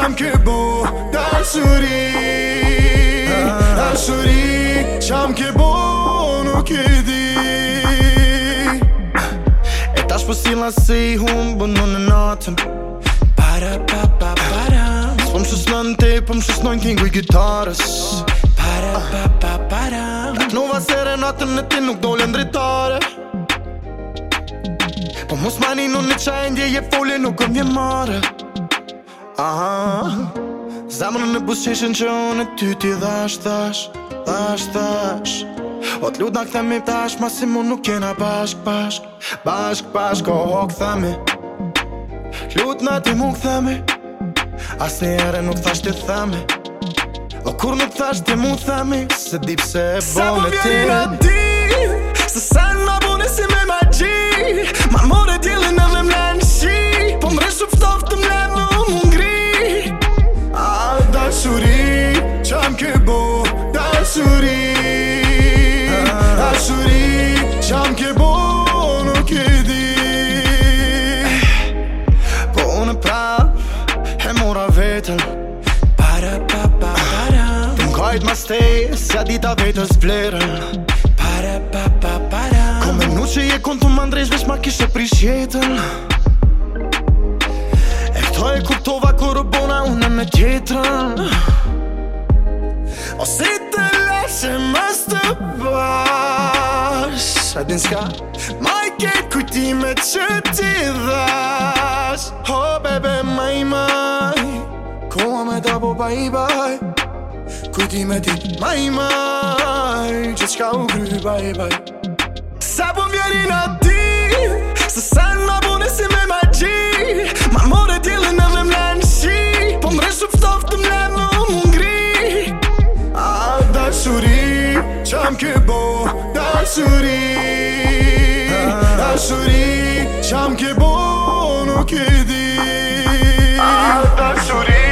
Qam ke bo dashuri Dashuri Qam ke bo nuk e di E tash po si lasi hum bo në në natën Para pa pa para Së po më shusë nën te po më shusë kingu i gitarës Para pa pa para nuva se natën e ti nuk dole në dritare Po mos mani në në qajendje je foli nuk këm vje marë Aha Zamrën në busqeshën që unë e ty ti dhash, dhash, dhash, dhash O t'lut në këthemi tash, ma si mund nuk kena bashk, bashk, bashk, bashk O ho këthemi T'lut në ti mu këthemi As një ere nuk thash të thami O kur nuk thash ti mu thami Se dip po se e bolë e të pra E mora vetën Para, pa, pa, para Të nkajt ma stej, se a dita vetën Para, pa, pa, para Ko nu që je kontu më ndrejsh vesh ma kishe prish jetën E këto e kuptova ku rëbona unë me tjetërën O si të leshe më stë bash Sa din s'ka Ma i ke që ti dhash bye bye Kujti me ti maj maj Qe qka u kry bye bye Sa po vjeri në ti Se sa në bune po si me ma gji Ma more tjeli në dhe mle në shi Po mre shup stof të në më ngri A da shuri Qam kë bo Da shuri Da shuri Qam kë bo Nuk e di A da shuri